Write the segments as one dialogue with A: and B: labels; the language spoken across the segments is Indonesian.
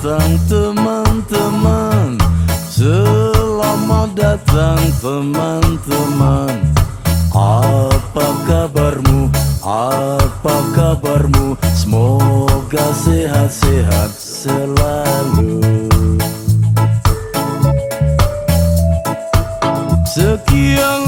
A: datang teman-teman Selamat datang teman-teman Apa kabarmu? Apa kabarmu? Semoga sehat-sehat selalu Sekian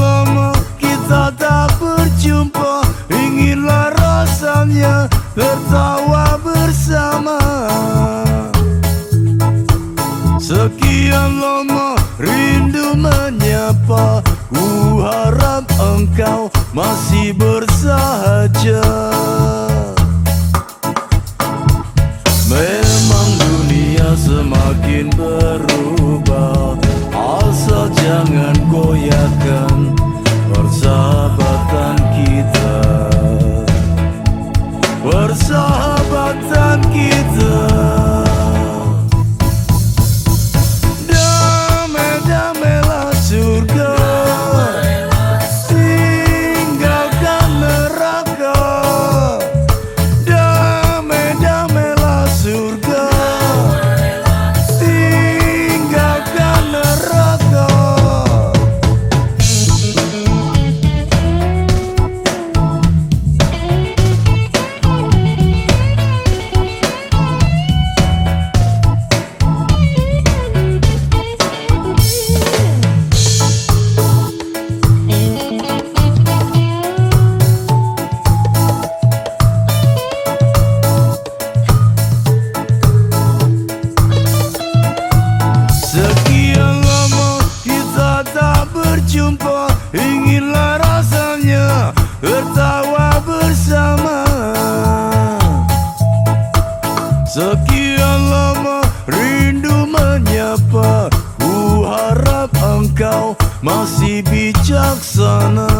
A: semakin berubah. Asal jangan goyahkan persahabatan kita. Persahabatan kita Sekian lama rindu menyapa Ku harap engkau masih bijaksana